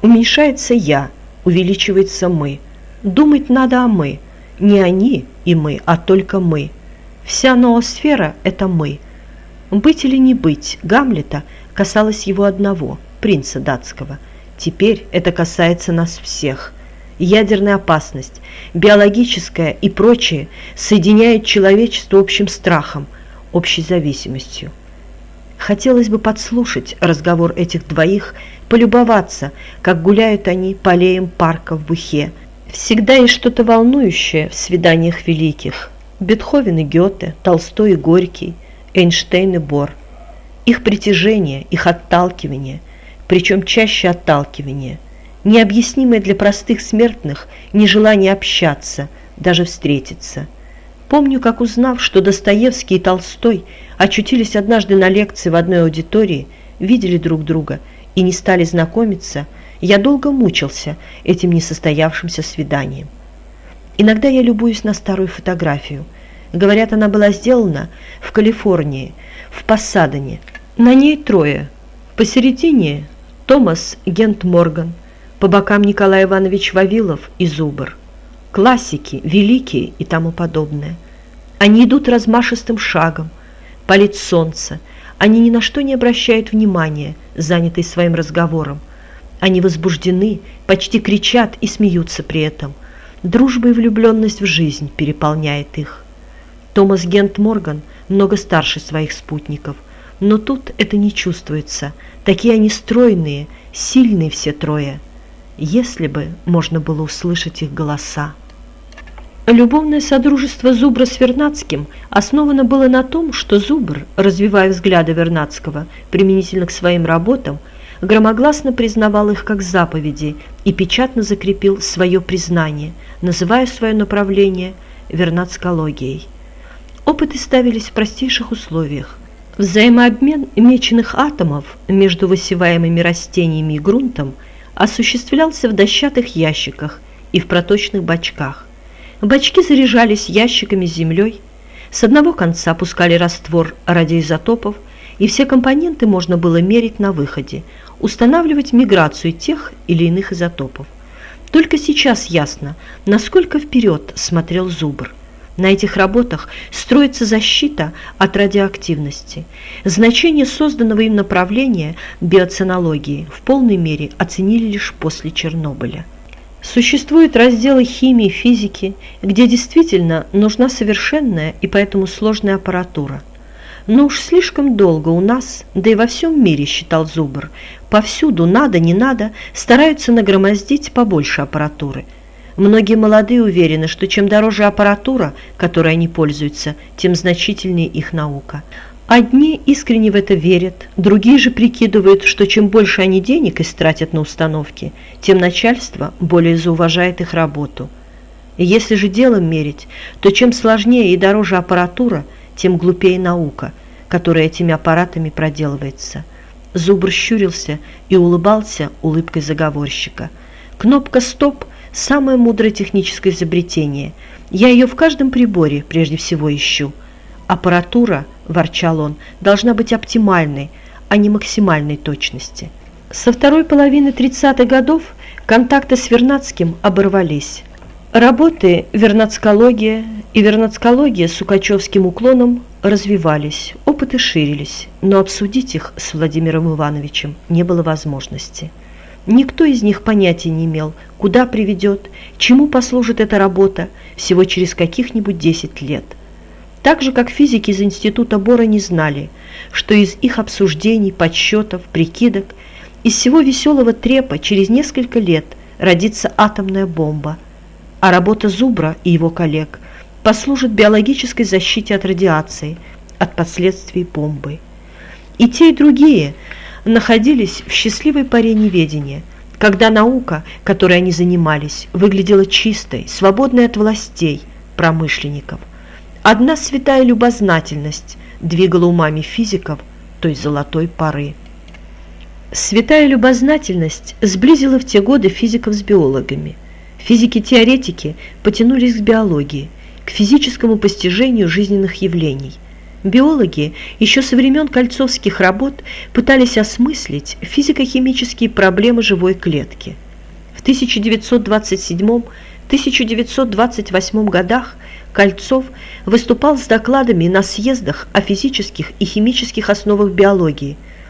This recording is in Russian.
Уменьшается «я», увеличивается «мы». Думать надо о «мы». Не они и мы, а только мы. Вся ноосфера – это мы. Быть или не быть Гамлета касалось его одного, принца датского. Теперь это касается нас всех. Ядерная опасность, биологическая и прочее соединяют человечество общим страхом, общей зависимостью. Хотелось бы подслушать разговор этих двоих, полюбоваться, как гуляют они по аллеям парка в Бухе. Всегда есть что-то волнующее в свиданиях великих. Бетховен и Гёте, Толстой и Горький, Эйнштейн и Бор. Их притяжение, их отталкивание, причем чаще отталкивание, необъяснимое для простых смертных нежелание общаться, даже встретиться. Помню, как узнав, что Достоевский и Толстой очутились однажды на лекции в одной аудитории, видели друг друга и не стали знакомиться, я долго мучился этим несостоявшимся свиданием. Иногда я любуюсь на старую фотографию. Говорят, она была сделана в Калифорнии, в Пассадене. На ней трое. Посередине Томас Гент Морган, по бокам Николай Иванович Вавилов и Зубр. Классики, великие и тому подобное. Они идут размашистым шагом, палит солнце, они ни на что не обращают внимания, занятые своим разговором. Они возбуждены, почти кричат и смеются при этом. Дружба и влюбленность в жизнь переполняет их. Томас Гент Морган много старше своих спутников, но тут это не чувствуется. Такие они стройные, сильные все трое. Если бы можно было услышать их голоса. Любовное содружество Зубра с Вернадским основано было на том, что Зубр, развивая взгляды Вернадского применительно к своим работам, громогласно признавал их как заповеди и печатно закрепил свое признание, называя свое направление вернадскологией. Опыты ставились в простейших условиях. Взаимообмен меченых атомов между высеваемыми растениями и грунтом осуществлялся в дощатых ящиках и в проточных бачках. Бачки заряжались ящиками с землей, с одного конца пускали раствор радиоизотопов, и все компоненты можно было мерить на выходе, устанавливать миграцию тех или иных изотопов. Только сейчас ясно, насколько вперед смотрел Зубр. На этих работах строится защита от радиоактивности. Значение созданного им направления биоценологии в полной мере оценили лишь после Чернобыля. Существуют разделы химии, физики, где действительно нужна совершенная и поэтому сложная аппаратура. Но уж слишком долго у нас, да и во всем мире, считал Зубр, повсюду надо, не надо, стараются нагромоздить побольше аппаратуры. Многие молодые уверены, что чем дороже аппаратура, которой они пользуются, тем значительнее их наука. Одни искренне в это верят, другие же прикидывают, что чем больше они денег истратят на установки, тем начальство более зауважает их работу. Если же делом мерить, то чем сложнее и дороже аппаратура, тем глупее наука, которая этими аппаратами проделывается. Зубр щурился и улыбался улыбкой заговорщика. Кнопка «Стоп» – самое мудрое техническое изобретение. Я ее в каждом приборе прежде всего ищу – Аппаратура, ворчал он, должна быть оптимальной, а не максимальной точности. Со второй половины 30-х годов контакты с Вернадским оборвались. Работы «Вернадскология» и «Вернадскология» с Сукачевским уклоном развивались, опыты ширились, но обсудить их с Владимиром Ивановичем не было возможности. Никто из них понятия не имел, куда приведет, чему послужит эта работа всего через каких-нибудь 10 лет. Так же, как физики из Института Бора не знали, что из их обсуждений, подсчетов, прикидок, из всего веселого трепа через несколько лет родится атомная бомба, а работа Зубра и его коллег послужит биологической защите от радиации, от последствий бомбы. И те, и другие находились в счастливой паре неведения, когда наука, которой они занимались, выглядела чистой, свободной от властей, промышленников – Одна святая любознательность двигала умами физиков той золотой поры. Святая любознательность сблизила в те годы физиков с биологами. Физики-теоретики потянулись к биологии, к физическому постижению жизненных явлений. Биологи еще со времен кольцовских работ пытались осмыслить физико-химические проблемы живой клетки. В 1927-1928 годах Кольцов выступал с докладами на съездах о физических и химических основах биологии –